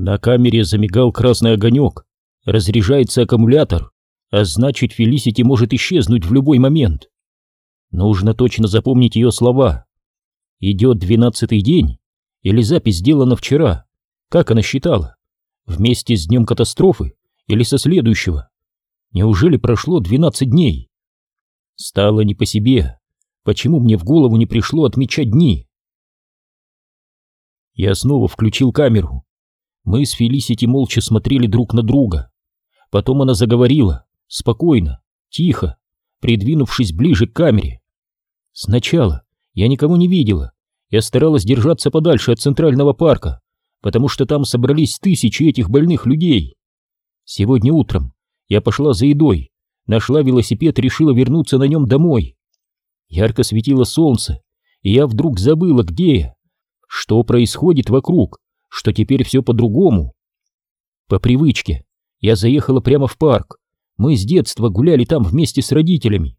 На камере замигал красный огонек, разряжается аккумулятор, а значит Фелисити может исчезнуть в любой момент. Нужно точно запомнить ее слова. Идет двенадцатый день, или запись сделана вчера, как она считала, вместе с днем катастрофы или со следующего. Неужели прошло двенадцать дней? Стало не по себе. Почему мне в голову не пришло отмечать дни? Я снова включил камеру. Мы с Фелисити молча смотрели друг на друга. Потом она заговорила, спокойно, тихо, придвинувшись ближе к камере. Сначала я никого не видела. Я старалась держаться подальше от центрального парка, потому что там собрались тысячи этих больных людей. Сегодня утром я пошла за едой, нашла велосипед и решила вернуться на нем домой. Ярко светило солнце, и я вдруг забыла, где я, что происходит вокруг, что теперь все по-другому. По привычке я заехала прямо в парк. Мы с детства гуляли там вместе с родителями.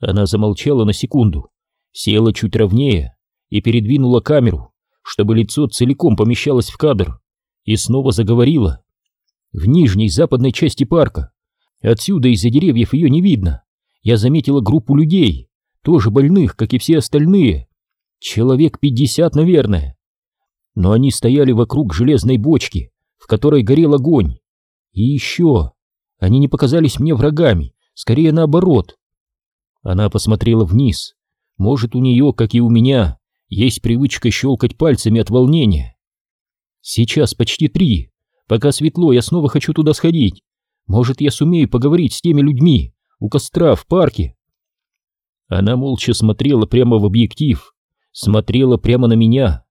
Она замолчала на секунду, села чуть ровнее и передвинула камеру, чтобы лицо целиком помещалось в кадр, и снова заговорила. В нижней западной части парка, отсюда из-за деревьев ее не видно, я заметила группу людей, тоже больных, как и все остальные. Человек пятьдесят, наверное. Но они стояли вокруг железной бочки, в которой горел огонь. И еще, они не показались мне врагами, скорее наоборот. Она посмотрела вниз. Может, у нее, как и у меня, есть привычка щелкать пальцами от волнения. Сейчас почти три. Пока светло, я снова хочу туда сходить. Может, я сумею поговорить с теми людьми у костра в парке. Она молча смотрела прямо в объектив, смотрела прямо на меня.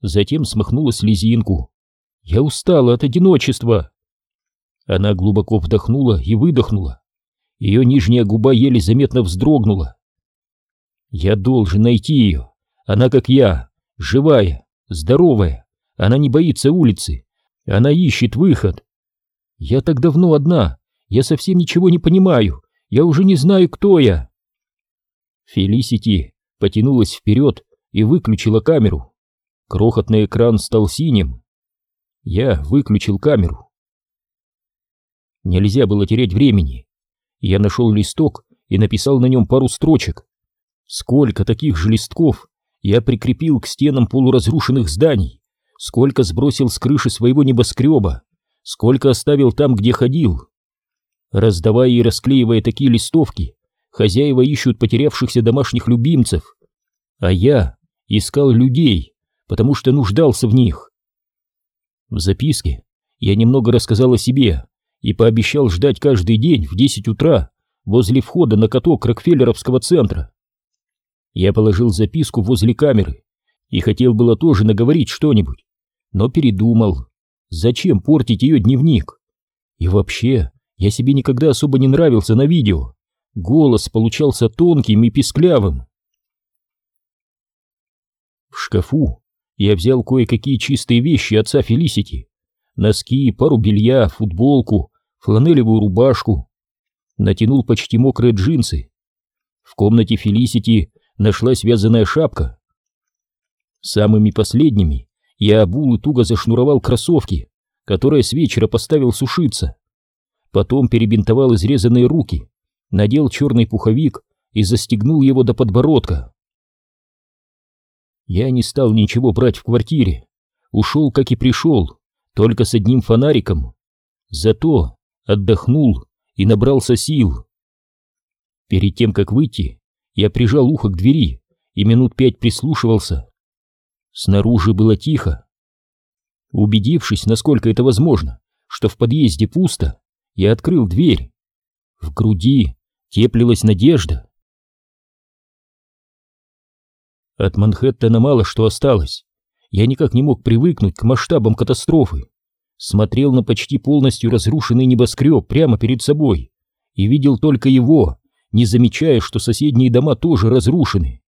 Затем смахнула слезинку. Я устала от одиночества. Она глубоко вдохнула и выдохнула. Ее нижняя губа еле заметно вздрогнула. Я должен найти ее. Она как я, живая, здоровая. Она не боится улицы. Она ищет выход. Я так давно одна. Я совсем ничего не понимаю. Я уже не знаю, кто я. Фелисити потянулась вперед и выключила камеру. Крохотный экран стал синим. Я выключил камеру. Нельзя было терять времени. Я нашел листок и написал на нем пару строчек. Сколько таких же листков я прикрепил к стенам полуразрушенных зданий, сколько сбросил с крыши своего небоскреба, сколько оставил там, где ходил. Раздавая и расклеивая такие листовки, хозяева ищут потерявшихся домашних любимцев, а я искал людей, потому что нуждался в них. В записке я немного рассказал о себе и пообещал ждать каждый день в 10 утра возле входа на каток Рокфеллеровского центра. Я положил записку возле камеры и хотел было тоже наговорить что-нибудь, но передумал. Зачем портить ее дневник? И вообще, я себе никогда особо не нравился на видео. Голос получался тонким и писклявым. В шкафу я взял кое-какие чистые вещи отца Фелисити. Носки, пару белья, футболку, фланелевую рубашку. Натянул почти мокрые джинсы. В комнате Фелисити нашлась вязаная шапка. Самыми последними я обул и туго зашнуровал кроссовки, которые с вечера поставил сушиться. Потом перебинтовал изрезанные руки, надел черный пуховик и застегнул его до подбородка. Я не стал ничего брать в квартире, ушел, как и пришел, только с одним фонариком. Зато отдохнул и набрался сил. Перед тем, как выйти, я прижал ухо к двери и минут пять прислушивался. Снаружи было тихо. Убедившись, насколько это возможно, что в подъезде пусто, я открыл дверь. В груди теплилась надежда. От Манхэттена мало что осталось. Я никак не мог привыкнуть к масштабам катастрофы. Смотрел на почти полностью разрушенный небоскреб прямо перед собой и видел только его, не замечая, что соседние дома тоже разрушены.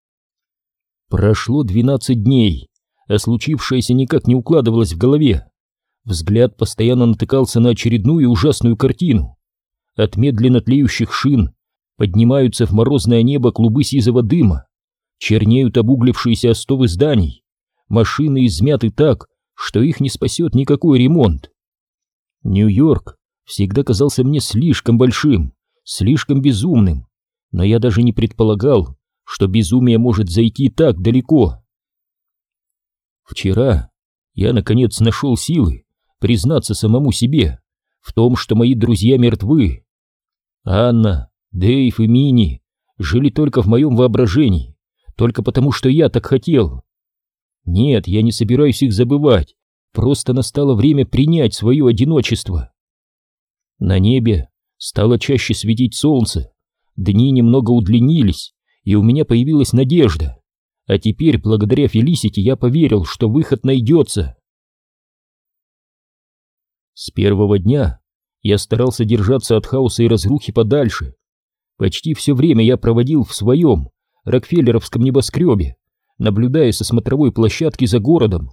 Прошло двенадцать дней, а случившееся никак не укладывалось в голове. Взгляд постоянно натыкался на очередную ужасную картину. От медленно тлеющих шин поднимаются в морозное небо клубы сизого дыма, чернеют обуглившиеся остовы зданий, машины измяты так, что их не спасет никакой ремонт. Нью-Йорк всегда казался мне слишком большим, слишком безумным, но я даже не предполагал, что безумие может зайти так далеко. Вчера я, наконец, нашел силы признаться самому себе в том, что мои друзья мертвы. Анна, Дэйв и Мини жили только в моем воображении, только потому, что я так хотел. Нет, я не собираюсь их забывать, просто настало время принять свое одиночество. На небе стало чаще светить солнце, дни немного удлинились, и у меня появилась надежда. А теперь, благодаря Фелисити, я поверил, что выход найдется. С первого дня я старался держаться от хаоса и разрухи подальше. Почти все время я проводил в своем Рокфеллеровском небоскребе, наблюдая со смотровой площадки за городом.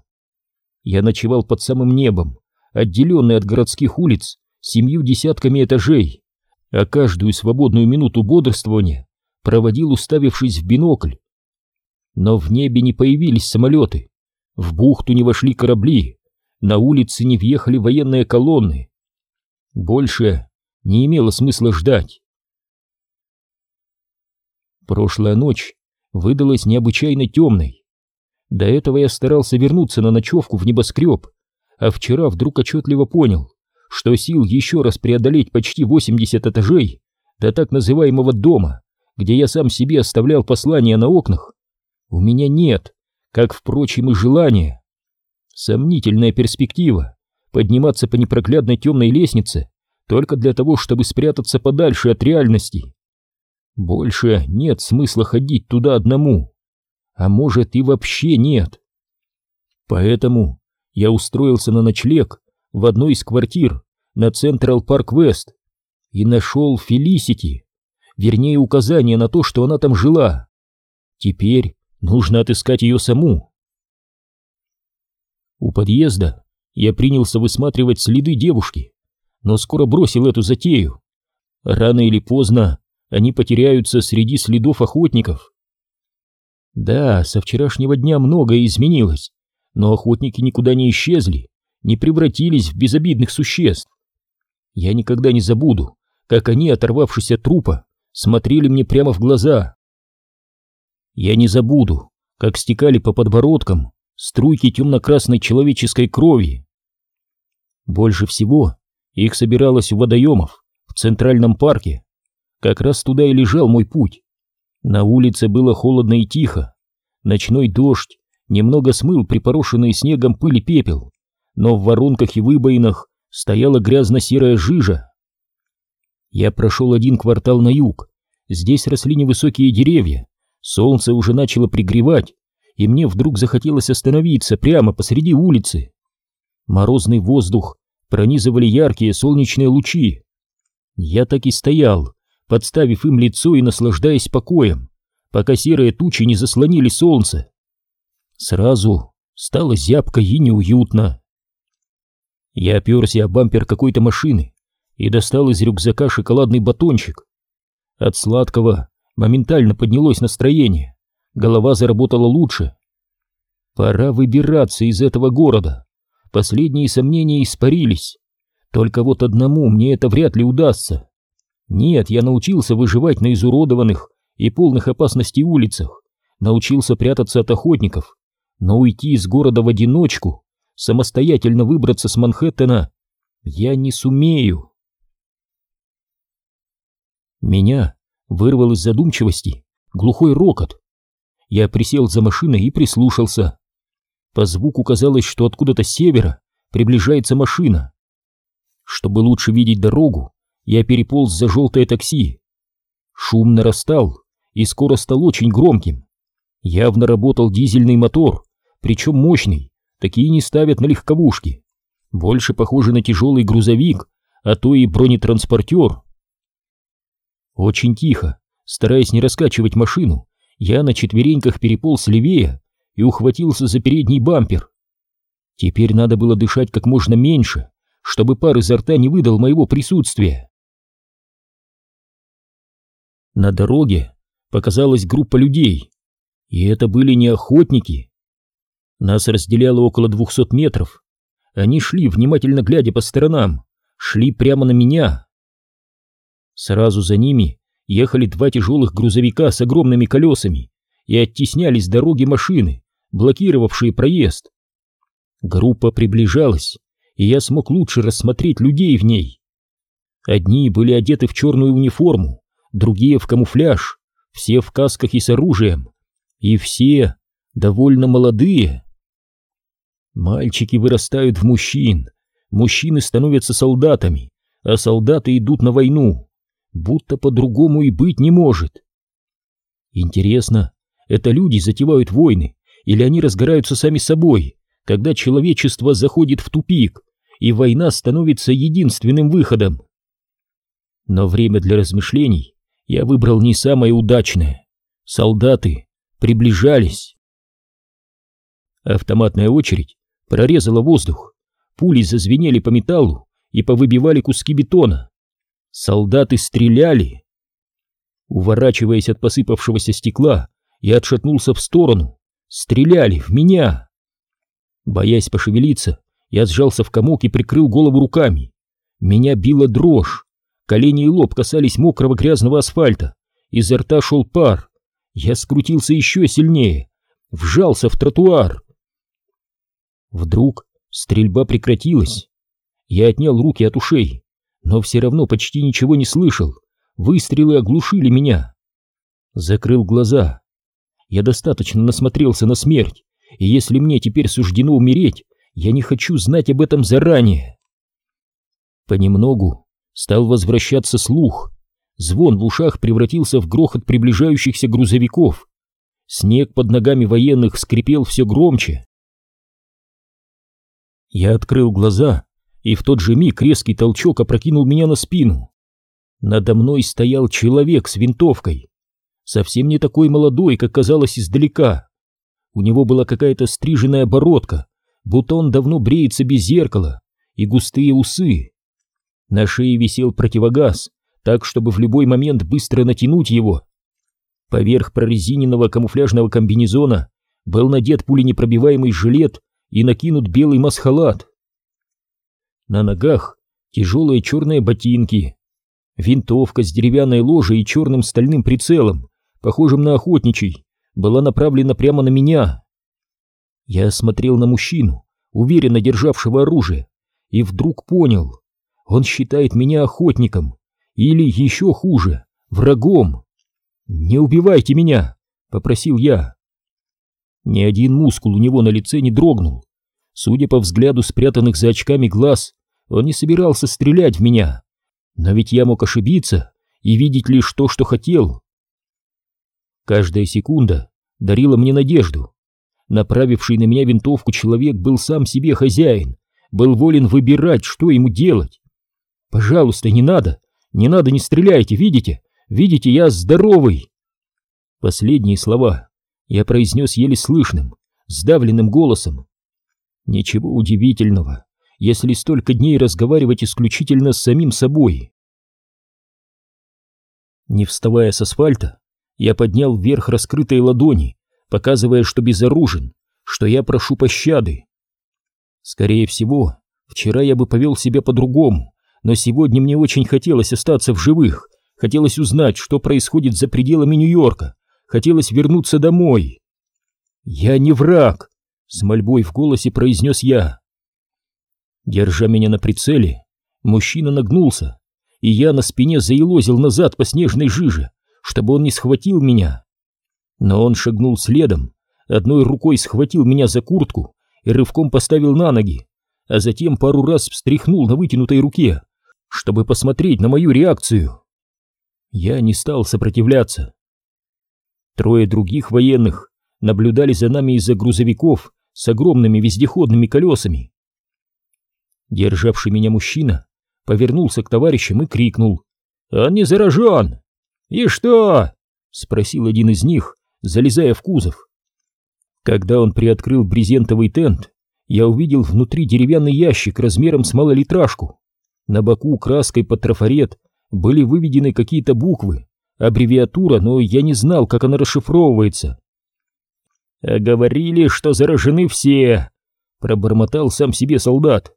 Я ночевал под самым небом, отделенный от городских улиц семью десятками этажей, а каждую свободную минуту бодрствования проводил, уставившись в бинокль. Но в небе не появились самолеты, в бухту не вошли корабли, на улице не въехали военные колонны. Больше не имело смысла ждать. Прошлая ночь выдалась необычайно темной. До этого я старался вернуться на ночевку в небоскреб, а вчера вдруг отчетливо понял, что сил еще раз преодолеть почти 80 этажей до так называемого дома, где я сам себе оставлял послания на окнах, у меня нет, как, впрочем, и желания. Сомнительная перспектива подниматься по непроглядной темной лестнице только для того, чтобы спрятаться подальше от реальности. Больше нет смысла ходить туда одному, а может и вообще нет. Поэтому я устроился на ночлег в одной из квартир на Централ Парк Вест и нашел Фелисити, вернее указание на то, что она там жила. Теперь нужно отыскать ее саму. У подъезда я принялся высматривать следы девушки, но скоро бросил эту затею. Рано или поздно они потеряются среди следов охотников. Да, со вчерашнего дня многое изменилось, но охотники никуда не исчезли, не превратились в безобидных существ. Я никогда не забуду, как они, оторвавшись от трупа, смотрели мне прямо в глаза. Я не забуду, как стекали по подбородкам струйки темно-красной человеческой крови. Больше всего их собиралось у водоемов в Центральном парке. Как раз туда и лежал мой путь. На улице было холодно и тихо. Ночной дождь немного смыл припорошенный снегом пыль и пепел, но в воронках и выбоинах стояла грязно-серая жижа. Я прошел один квартал на юг. Здесь росли невысокие деревья, солнце уже начало пригревать, и мне вдруг захотелось остановиться прямо посреди улицы. Морозный воздух пронизывали яркие солнечные лучи. Я так и стоял, подставив им лицо и наслаждаясь покоем, пока серые тучи не заслонили солнце. Сразу стало зябко и неуютно. Я оперся о бампер какой-то машины и достал из рюкзака шоколадный батончик. От сладкого моментально поднялось настроение голова заработала лучше. Пора выбираться из этого города. Последние сомнения испарились. Только вот одному мне это вряд ли удастся. Нет, я научился выживать на изуродованных и полных опасностей улицах, научился прятаться от охотников, но уйти из города в одиночку, самостоятельно выбраться с Манхэттена, я не сумею. Меня вырвал из задумчивости глухой рокот. Я присел за машиной и прислушался. По звуку казалось, что откуда-то с севера приближается машина. Чтобы лучше видеть дорогу, я переполз за желтое такси. Шум нарастал и скоро стал очень громким. Явно работал дизельный мотор, причем мощный, такие не ставят на легковушки. Больше похоже на тяжелый грузовик, а то и бронетранспортер. Очень тихо, стараясь не раскачивать машину, я на четвереньках переполз левее и ухватился за передний бампер. Теперь надо было дышать как можно меньше, чтобы пар изо рта не выдал моего присутствия. На дороге показалась группа людей, и это были не охотники. Нас разделяло около двухсот метров. Они шли, внимательно глядя по сторонам, шли прямо на меня. Сразу за ними ехали два тяжелых грузовика с огромными колесами и оттесняли с дороги машины, блокировавшие проезд. Группа приближалась, и я смог лучше рассмотреть людей в ней. Одни были одеты в черную униформу, другие в камуфляж, все в касках и с оружием, и все довольно молодые. Мальчики вырастают в мужчин, мужчины становятся солдатами, а солдаты идут на войну, будто по-другому и быть не может. Интересно, это люди затевают войны, или они разгораются сами собой, когда человечество заходит в тупик, и война становится единственным выходом? Но время для размышлений я выбрал не самое удачное. Солдаты приближались. Автоматная очередь прорезала воздух, пули зазвенели по металлу и повыбивали куски бетона. Солдаты стреляли. Уворачиваясь от посыпавшегося стекла, я отшатнулся в сторону. Стреляли в меня. Боясь пошевелиться, я сжался в комок и прикрыл голову руками. Меня била дрожь. Колени и лоб касались мокрого грязного асфальта. Изо рта шел пар. Я скрутился еще сильнее. Вжался в тротуар. Вдруг стрельба прекратилась. Я отнял руки от ушей, но все равно почти ничего не слышал. Выстрелы оглушили меня. Закрыл глаза. Я достаточно насмотрелся на смерть, и если мне теперь суждено умереть, я не хочу знать об этом заранее. Понемногу стал возвращаться слух. Звон в ушах превратился в грохот приближающихся грузовиков. Снег под ногами военных скрипел все громче. Я открыл глаза, и в тот же миг резкий толчок опрокинул меня на спину. Надо мной стоял человек с винтовкой совсем не такой молодой, как казалось издалека. У него была какая-то стриженная бородка, будто он давно бреется без зеркала, и густые усы. На шее висел противогаз, так, чтобы в любой момент быстро натянуть его. Поверх прорезиненного камуфляжного комбинезона был надет пуленепробиваемый жилет и накинут белый масхалат. На ногах тяжелые черные ботинки, винтовка с деревянной ложей и черным стальным прицелом, похожим на охотничий, была направлена прямо на меня. Я смотрел на мужчину, уверенно державшего оружие, и вдруг понял, он считает меня охотником, или еще хуже, врагом. «Не убивайте меня!» — попросил я. Ни один мускул у него на лице не дрогнул. Судя по взгляду спрятанных за очками глаз, он не собирался стрелять в меня. Но ведь я мог ошибиться и видеть лишь то, что хотел. Каждая секунда дарила мне надежду. Направивший на меня винтовку человек был сам себе хозяин, был волен выбирать, что ему делать. «Пожалуйста, не надо, не надо, не стреляйте, видите? Видите, я здоровый!» Последние слова я произнес еле слышным, сдавленным голосом. Ничего удивительного, если столько дней разговаривать исключительно с самим собой. Не вставая с асфальта, я поднял вверх раскрытые ладони, показывая, что безоружен, что я прошу пощады. Скорее всего, вчера я бы повел себя по-другому, но сегодня мне очень хотелось остаться в живых, хотелось узнать, что происходит за пределами Нью-Йорка, хотелось вернуться домой. «Я не враг!» — с мольбой в голосе произнес я. Держа меня на прицеле, мужчина нагнулся, и я на спине заелозил назад по снежной жиже, чтобы он не схватил меня. Но он шагнул следом, одной рукой схватил меня за куртку и рывком поставил на ноги, а затем пару раз встряхнул на вытянутой руке, чтобы посмотреть на мою реакцию. Я не стал сопротивляться. Трое других военных наблюдали за нами из-за грузовиков с огромными вездеходными колесами. Державший меня мужчина повернулся к товарищам и крикнул «Он не заражен!» «И что?» — спросил один из них, залезая в кузов. Когда он приоткрыл брезентовый тент, я увидел внутри деревянный ящик размером с малолитражку. На боку краской под трафарет были выведены какие-то буквы, аббревиатура, но я не знал, как она расшифровывается. Говорили, что заражены все, пробормотал сам себе солдат.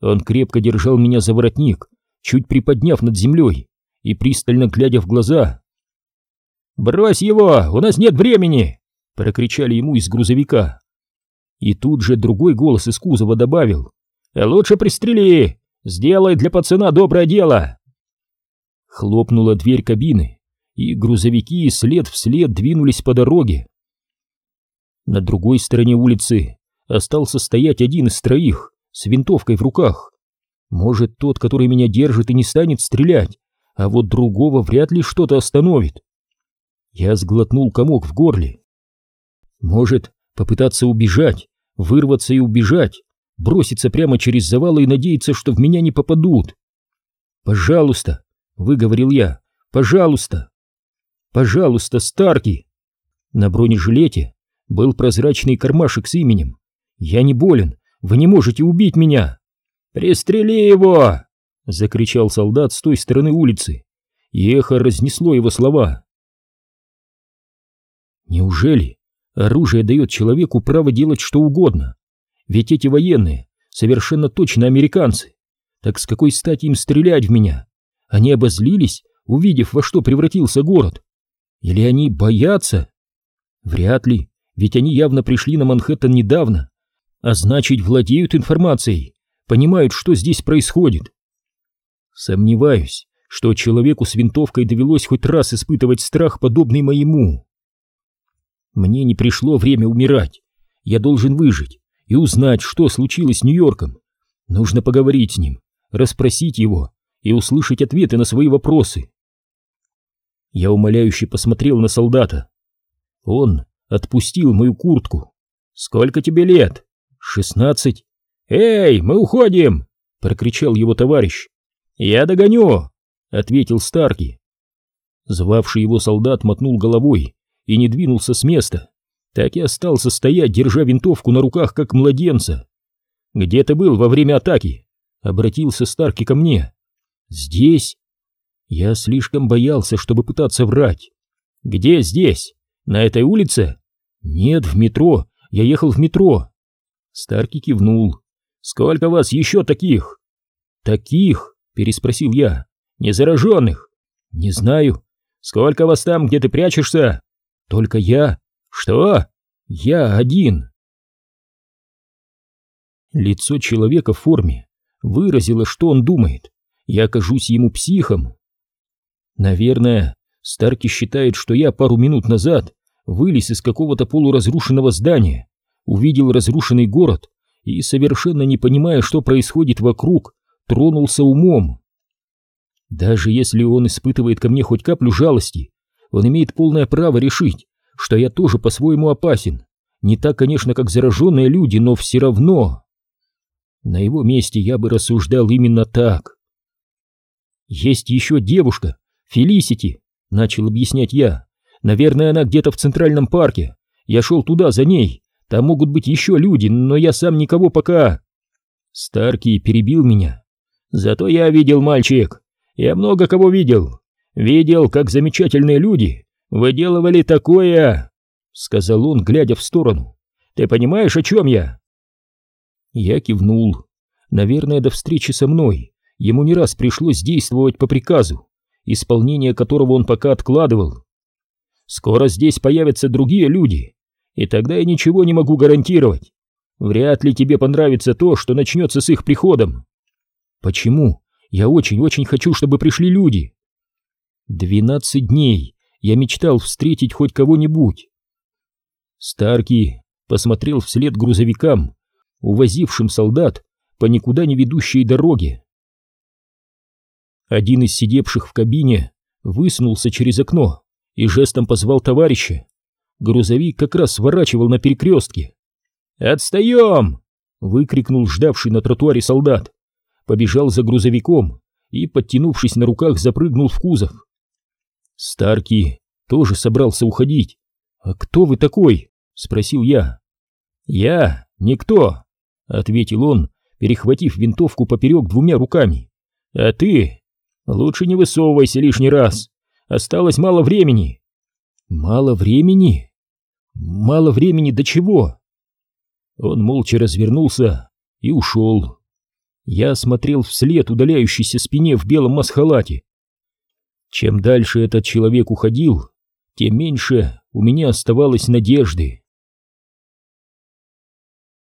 Он крепко держал меня за воротник, чуть приподняв над землей и пристально глядя в глаза. «Брось его, у нас нет времени!» — прокричали ему из грузовика. И тут же другой голос из кузова добавил. «Лучше пристрели! Сделай для пацана доброе дело!» Хлопнула дверь кабины, и грузовики след в след двинулись по дороге. На другой стороне улицы остался стоять один из троих с винтовкой в руках. Может, тот, который меня держит и не станет стрелять, а вот другого вряд ли что-то остановит. Я сглотнул комок в горле. Может, попытаться убежать, вырваться и убежать, броситься прямо через завалы и надеяться, что в меня не попадут. «Пожалуйста», — выговорил я, — «пожалуйста». «Пожалуйста, Старки!» На бронежилете был прозрачный кармашек с именем. «Я не болен, вы не можете убить меня!» «Пристрели его!» — закричал солдат с той стороны улицы, и эхо разнесло его слова. Неужели оружие дает человеку право делать что угодно? Ведь эти военные совершенно точно американцы. Так с какой стати им стрелять в меня? Они обозлились, увидев, во что превратился город. Или они боятся? Вряд ли, ведь они явно пришли на Манхэттен недавно, а значит владеют информацией, понимают, что здесь происходит. Сомневаюсь, что человеку с винтовкой довелось хоть раз испытывать страх, подобный моему. Мне не пришло время умирать. Я должен выжить и узнать, что случилось с Нью-Йорком. Нужно поговорить с ним, расспросить его и услышать ответы на свои вопросы. Я умоляюще посмотрел на солдата. Он отпустил мою куртку. «Сколько тебе лет?» «Шестнадцать». «Эй, мы уходим!» — прокричал его товарищ. «Я догоню!» — ответил Старки. Звавший его солдат мотнул головой и не двинулся с места, так и остался стоять, держа винтовку на руках, как младенца. «Где ты был во время атаки?» — обратился Старки ко мне. «Здесь?» Я слишком боялся, чтобы пытаться врать. «Где здесь? На этой улице?» «Нет, в метро. Я ехал в метро». Старки кивнул. «Сколько вас еще таких?» «Таких?» — переспросил я. «Незараженных?» «Не знаю». «Сколько вас там, где ты прячешься?» Только я... Что? Я один. Лицо человека в форме выразило, что он думает. Я окажусь ему психом. Наверное, Старки считает, что я пару минут назад вылез из какого-то полуразрушенного здания, увидел разрушенный город и, совершенно не понимая, что происходит вокруг, тронулся умом. Даже если он испытывает ко мне хоть каплю жалости, он имеет полное право решить, что я тоже по-своему опасен. Не так, конечно, как зараженные люди, но все равно. На его месте я бы рассуждал именно так. «Есть еще девушка, Фелисити», — начал объяснять я. «Наверное, она где-то в Центральном парке. Я шел туда за ней. Там могут быть еще люди, но я сам никого пока...» Старкий перебил меня. «Зато я видел, мальчик. Я много кого видел. Видел, как замечательные люди выделывали такое, сказал он, глядя в сторону. Ты понимаешь, о чем я? Я кивнул. Наверное, до встречи со мной ему не раз пришлось действовать по приказу, исполнение которого он пока откладывал. Скоро здесь появятся другие люди, и тогда я ничего не могу гарантировать. Вряд ли тебе понравится то, что начнется с их приходом. Почему? Я очень-очень хочу, чтобы пришли люди. Двенадцать дней я мечтал встретить хоть кого-нибудь. Старки посмотрел вслед грузовикам, увозившим солдат по никуда не ведущей дороге. Один из сидевших в кабине высунулся через окно и жестом позвал товарища. Грузовик как раз сворачивал на перекрестке. «Отстаем!» — выкрикнул ждавший на тротуаре солдат. Побежал за грузовиком и, подтянувшись на руках, запрыгнул в кузов. Старки тоже собрался уходить. «А кто вы такой?» — спросил я. «Я никто», — ответил он, перехватив винтовку поперек двумя руками. «А ты? Лучше не высовывайся лишний раз. Осталось мало времени». «Мало времени?» Мало времени до чего? Он молча развернулся и ушел. Я смотрел вслед удаляющейся спине в белом масхалате. Чем дальше этот человек уходил, тем меньше у меня оставалось надежды.